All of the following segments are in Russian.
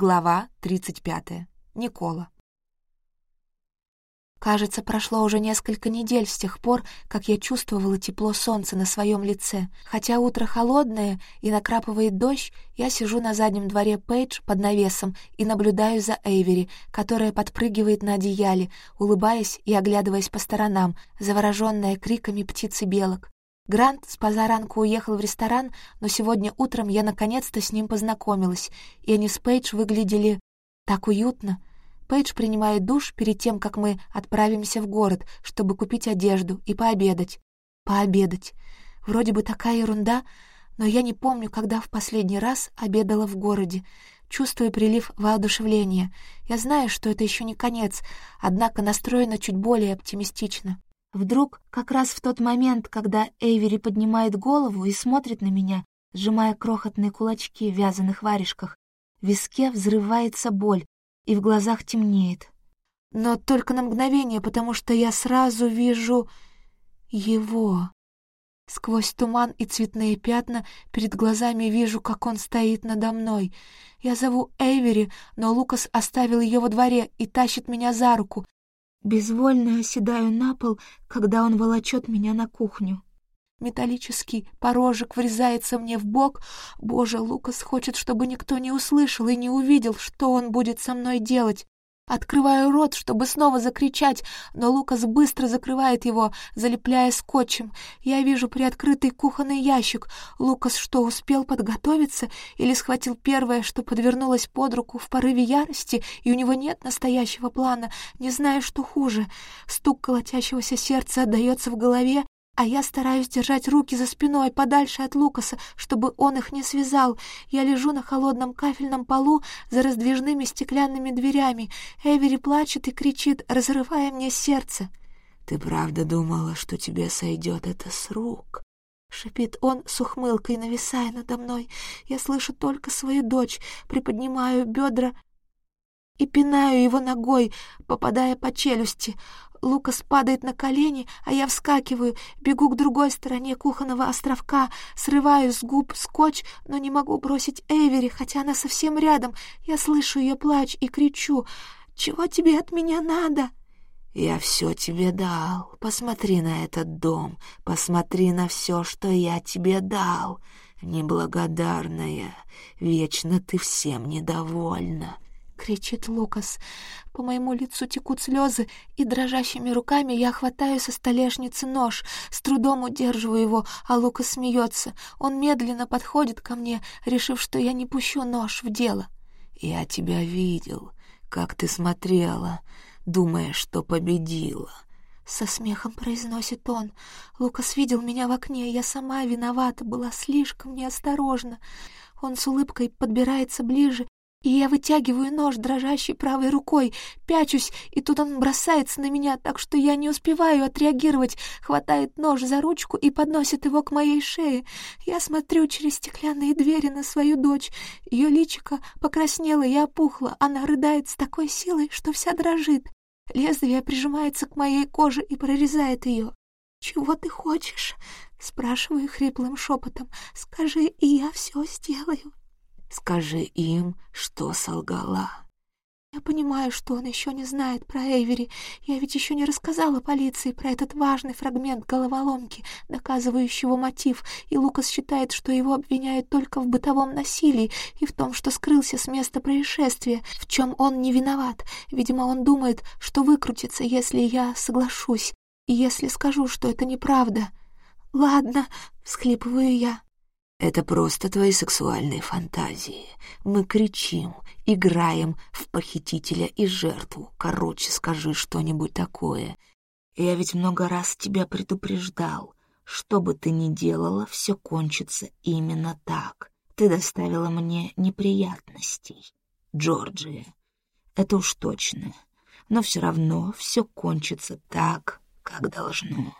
Глава 35. Никола. Кажется, прошло уже несколько недель с тех пор, как я чувствовала тепло солнца на своем лице. Хотя утро холодное и накрапывает дождь, я сижу на заднем дворе Пейдж под навесом и наблюдаю за Эйвери, которая подпрыгивает на одеяле, улыбаясь и оглядываясь по сторонам, завороженная криками птиц и белок. Грант с позаранку уехал в ресторан, но сегодня утром я наконец-то с ним познакомилась, и они с Пейдж выглядели так уютно. Пейдж принимает душ перед тем, как мы отправимся в город, чтобы купить одежду и пообедать. Пообедать. Вроде бы такая ерунда, но я не помню, когда в последний раз обедала в городе. Чувствую прилив воодушевления. Я знаю, что это еще не конец, однако настроена чуть более оптимистично. Вдруг, как раз в тот момент, когда Эйвери поднимает голову и смотрит на меня, сжимая крохотные кулачки в вязаных варежках, в виске взрывается боль и в глазах темнеет. Но только на мгновение, потому что я сразу вижу его. Сквозь туман и цветные пятна перед глазами вижу, как он стоит надо мной. Я зову Эйвери, но Лукас оставил ее во дворе и тащит меня за руку, Безвольно оседаю на пол, когда он волочет меня на кухню. Металлический порожек врезается мне в бок. Боже, Лукас хочет, чтобы никто не услышал и не увидел, что он будет со мной делать. Открываю рот, чтобы снова закричать, но Лукас быстро закрывает его, залепляя скотчем. Я вижу приоткрытый кухонный ящик. Лукас что, успел подготовиться или схватил первое, что подвернулось под руку в порыве ярости, и у него нет настоящего плана, не зная, что хуже. Стук колотящегося сердца отдаётся в голове, а я стараюсь держать руки за спиной, подальше от Лукаса, чтобы он их не связал. Я лежу на холодном кафельном полу за раздвижными стеклянными дверями. Эвери плачет и кричит, разрывая мне сердце. «Ты правда думала, что тебе сойдет это с рук?» Шипит он с ухмылкой, нависая надо мной. Я слышу только свою дочь, приподнимаю бедра и пинаю его ногой, попадая по челюсти. Лукас падает на колени, а я вскакиваю, бегу к другой стороне кухонного островка, срываю с губ скотч, но не могу бросить Эвери, хотя она совсем рядом. Я слышу ее плач и кричу «Чего тебе от меня надо?» «Я все тебе дал. Посмотри на этот дом. Посмотри на все, что я тебе дал. Неблагодарная. Вечно ты всем недовольна кричит Лукас. По моему лицу текут слезы, и дрожащими руками я хватаю со столешницы нож, с трудом удерживаю его, а Лукас смеется. Он медленно подходит ко мне, решив, что я не пущу нож в дело. «Я тебя видел, как ты смотрела, думая, что победила», со смехом произносит он. Лукас видел меня в окне, я сама виновата, была слишком неосторожна. Он с улыбкой подбирается ближе и я вытягиваю нож, дрожащий правой рукой, пячусь, и тут он бросается на меня, так что я не успеваю отреагировать, хватает нож за ручку и подносит его к моей шее. Я смотрю через стеклянные двери на свою дочь. Ее личико покраснело и опухло, она рыдает с такой силой, что вся дрожит. Лезвие прижимается к моей коже и прорезает ее. «Чего ты хочешь?» — спрашиваю хриплым шепотом. «Скажи, и я все сделаю». Скажи им, что солгала». «Я понимаю, что он еще не знает про Эйвери. Я ведь еще не рассказала полиции про этот важный фрагмент головоломки, доказывающего мотив, и Лукас считает, что его обвиняют только в бытовом насилии и в том, что скрылся с места происшествия, в чем он не виноват. Видимо, он думает, что выкрутится, если я соглашусь, и если скажу, что это неправда». «Ладно», — всхлипываю я. Это просто твои сексуальные фантазии. Мы кричим, играем в похитителя и жертву. Короче, скажи что-нибудь такое. Я ведь много раз тебя предупреждал. Что бы ты ни делала, все кончится именно так. Ты доставила мне неприятностей, Джорджия. Это уж точно. Но все равно все кончится так, как должно.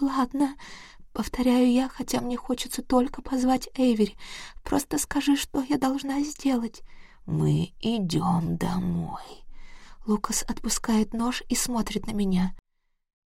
«Ладно», Повторяю я, хотя мне хочется только позвать Эйвери. Просто скажи, что я должна сделать. Мы идем домой. Лукас отпускает нож и смотрит на меня.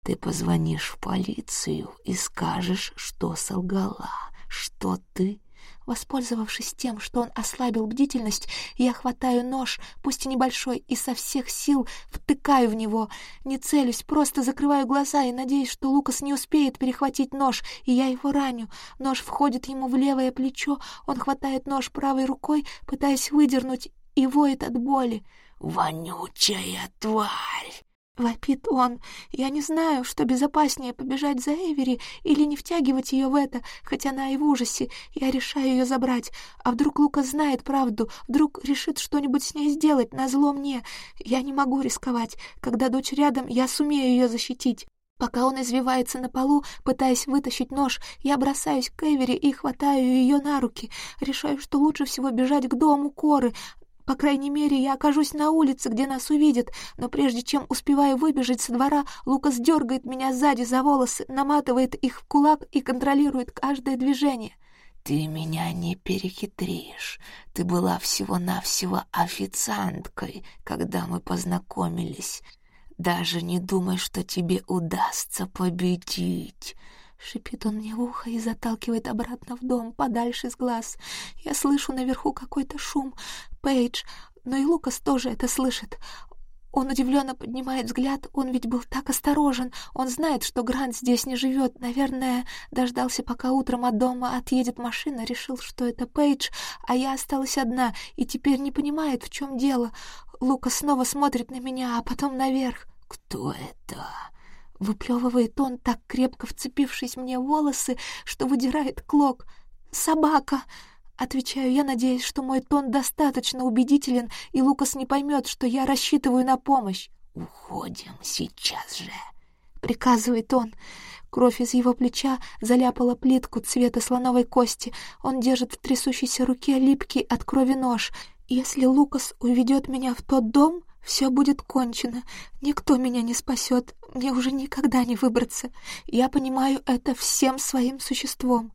Ты позвонишь в полицию и скажешь, что солгала, что ты Воспользовавшись тем, что он ослабил бдительность, я хватаю нож, пусть и небольшой, и со всех сил втыкаю в него. Не целюсь, просто закрываю глаза и надеюсь, что Лукас не успеет перехватить нож, и я его раню. Нож входит ему в левое плечо, он хватает нож правой рукой, пытаясь выдернуть, и воет от боли. «Вонючая тварь!» Вопит он. Я не знаю, что безопаснее, побежать за Эвери или не втягивать ее в это, Хотя она и в ужасе. Я решаю ее забрать. А вдруг Лука знает правду? Вдруг решит что-нибудь с ней сделать, назло мне? Я не могу рисковать. Когда дочь рядом, я сумею ее защитить. Пока он извивается на полу, пытаясь вытащить нож, я бросаюсь к Эвери и хватаю ее на руки. Решаю, что лучше всего бежать к дому Коры, по крайней мере, я окажусь на улице, где нас увидят, но прежде чем успеваю выбежать со двора, Лукас дергает меня сзади за волосы, наматывает их в кулак и контролирует каждое движение. «Ты меня не перехитришь. Ты была всего-навсего официанткой, когда мы познакомились. Даже не думай, что тебе удастся победить». Шипит он мне в ухо и заталкивает обратно в дом, подальше с глаз. Я слышу наверху какой-то шум. Пейдж, но и Лукас тоже это слышит. Он удивленно поднимает взгляд, он ведь был так осторожен, он знает, что Грант здесь не живет, наверное, дождался, пока утром от дома отъедет машина, решил, что это Пейдж, а я осталась одна, и теперь не понимает, в чем дело. Лука снова смотрит на меня, а потом наверх. «Кто это?» Выплевывает он, так крепко вцепившись мне в волосы, что выдирает клок. «Собака!» Отвечаю я, надеясь, что мой тон достаточно убедителен, и Лукас не поймет, что я рассчитываю на помощь. «Уходим сейчас же!» — приказывает он. Кровь из его плеча заляпала плитку цвета слоновой кости. Он держит в трясущейся руке липкий от крови нож. «Если Лукас уведет меня в тот дом, все будет кончено. Никто меня не спасет. Мне уже никогда не выбраться. Я понимаю это всем своим существом.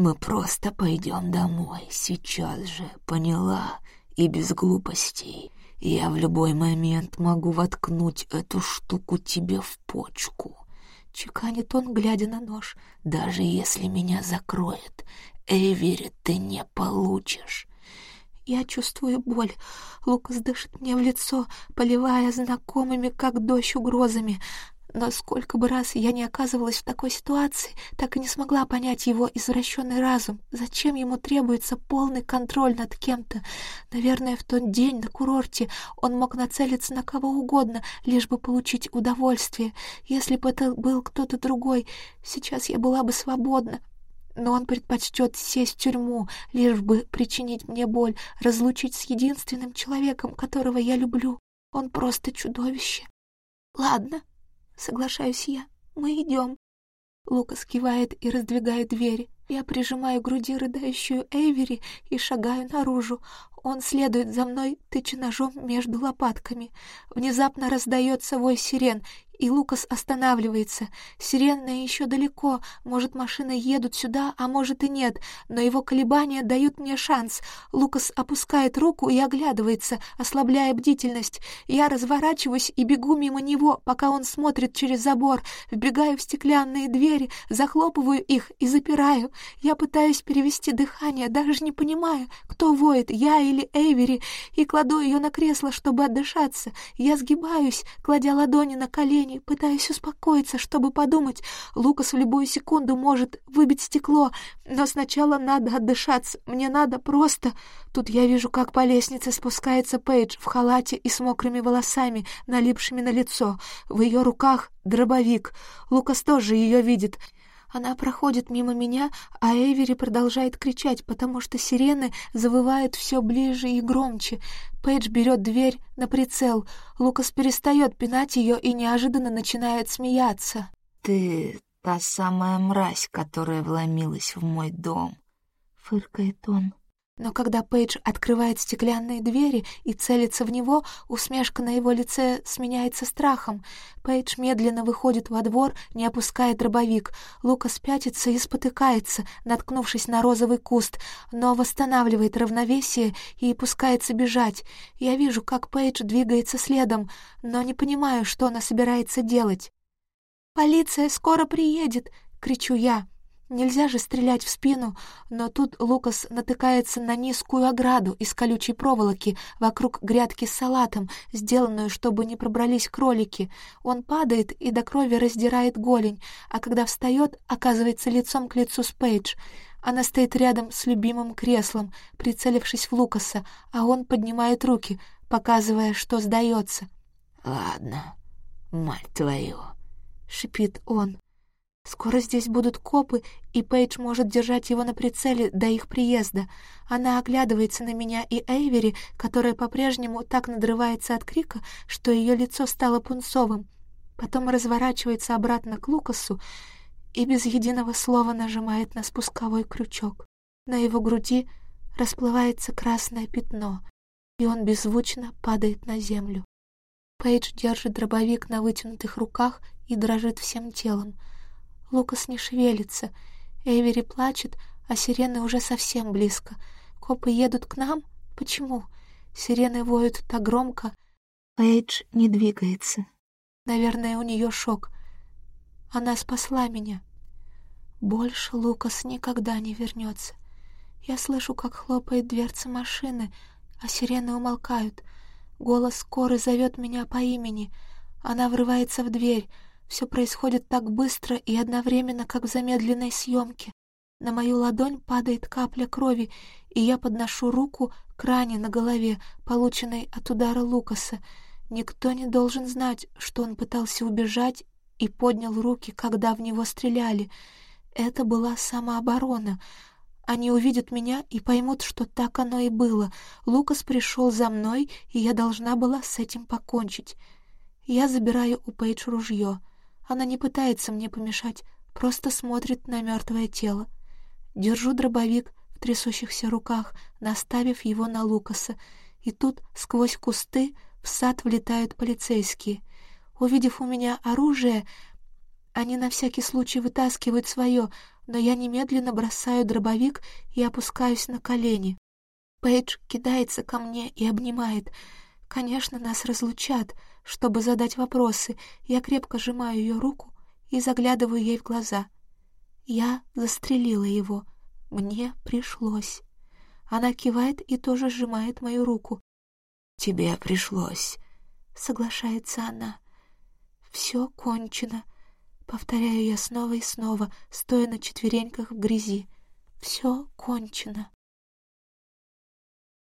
Мы просто пойдем домой сейчас же, поняла? И без глупостей. Я в любой момент могу воткнуть эту штуку тебе в почку. Чеканит он, глядя на нож. Даже если меня закроет, Эвери ты не получишь. Я чувствую боль. Лукас дышит мне в лицо, поливая знакомыми, как дождь, угрозами. Но сколько бы раз я не оказывалась в такой ситуации, так и не смогла понять его извращенный разум. Зачем ему требуется полный контроль над кем-то? Наверное, в тот день на курорте он мог нацелиться на кого угодно, лишь бы получить удовольствие. Если бы это был кто-то другой, сейчас я была бы свободна но он предпочтет сесть в тюрьму, лишь бы причинить мне боль, Соглашаюсь я. Мы идем. Лука скивает и раздвигает двери. Я прижимаю к груди рыдающую Эвери и шагаю наружу. Он следует за мной, тыча ножом между лопатками. Внезапно раздается вой сирен и Лукас останавливается. Сиренная еще далеко, может, машины едут сюда, а может и нет, но его колебания дают мне шанс. Лукас опускает руку и оглядывается, ослабляя бдительность. Я разворачиваюсь и бегу мимо него, пока он смотрит через забор, вбегаю в стеклянные двери, захлопываю их и запираю. Я пытаюсь перевести дыхание, даже не понимаю, кто воет, я или Эйвери, и кладу ее на кресло, чтобы отдышаться. Я сгибаюсь, кладя ладони на колени, движений, пытаюсь успокоиться, чтобы подумать. Лукас в любую секунду может выбить стекло, но сначала надо отдышаться, мне надо просто... Тут я вижу, как по лестнице спускается Пейдж в халате и с мокрыми волосами, налипшими на лицо. В ее руках дробовик. Лукас тоже ее видит — она проходит мимо меня, а Эвери продолжает кричать, потому что сирены завывают все ближе и громче. Пейдж берет дверь на прицел. Лукас перестает пинать ее и неожиданно начинает смеяться. «Ты та самая мразь, которая вломилась в мой дом», — фыркает он. Но когда Пейдж открывает стеклянные двери и целится в него, усмешка на его лице сменяется страхом. Пейдж медленно выходит во двор, не опуская дробовик. Лукас пятится и спотыкается, наткнувшись на розовый куст, но восстанавливает равновесие и пускается бежать. Я вижу, как Пейдж двигается следом, но не понимаю, что она собирается делать. «Полиция скоро приедет!» — кричу я. Нельзя же стрелять в спину, но тут Лукас натыкается на низкую ограду из колючей проволоки вокруг грядки с салатом, сделанную, чтобы не пробрались кролики. Он падает и до крови раздирает голень, а когда встает, оказывается лицом к лицу с Пейдж. Она стоит рядом с любимым креслом, прицелившись в Лукаса, а он поднимает руки, показывая, что сдается. «Ладно, мать твою», — шипит он. Скоро здесь будут копы, и Пейдж может держать его на прицеле до их приезда. Она оглядывается на меня и Эйвери, которая по-прежнему так надрывается от крика, что ее лицо стало пунцовым. Потом разворачивается обратно к Лукасу и без единого слова нажимает на спусковой крючок. На его груди расплывается красное пятно, и он беззвучно падает на землю. Пейдж держит дробовик на вытянутых руках и дрожит всем телом — Лукас не шевелится. Эвери плачет, а сирены уже совсем близко. Копы едут к нам? Почему? Сирены воют так громко. Пейдж не двигается. Наверное, у нее шок. Она спасла меня. Больше Лукас никогда не вернется. Я слышу, как хлопает дверца машины, а сирены умолкают. Голос скоры зовет меня по имени. Она врывается в дверь — все происходит так быстро и одновременно, как в замедленной съемке. На мою ладонь падает капля крови, и я подношу руку к ране на голове, полученной от удара Лукаса. Никто не должен знать, что он пытался убежать и поднял руки, когда в него стреляли. Это была самооборона. Они увидят меня и поймут, что так оно и было. Лукас пришел за мной, и я должна была с этим покончить. Я забираю у Пейдж ружье. Она не пытается мне помешать, просто смотрит на мертвое тело. Держу дробовик в трясущихся руках, наставив его на Лукаса, и тут сквозь кусты в сад влетают полицейские. Увидев у меня оружие, они на всякий случай вытаскивают свое, но я немедленно бросаю дробовик и опускаюсь на колени. Пейдж кидается ко мне и обнимает. Конечно, нас разлучат — чтобы задать вопросы, я крепко сжимаю ее руку и заглядываю ей в глаза. Я застрелила его. Мне пришлось. Она кивает и тоже сжимает мою руку. «Тебе пришлось», — соглашается она. «Все кончено», — повторяю я снова и снова, стоя на четвереньках в грязи. «Все кончено».